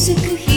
つく日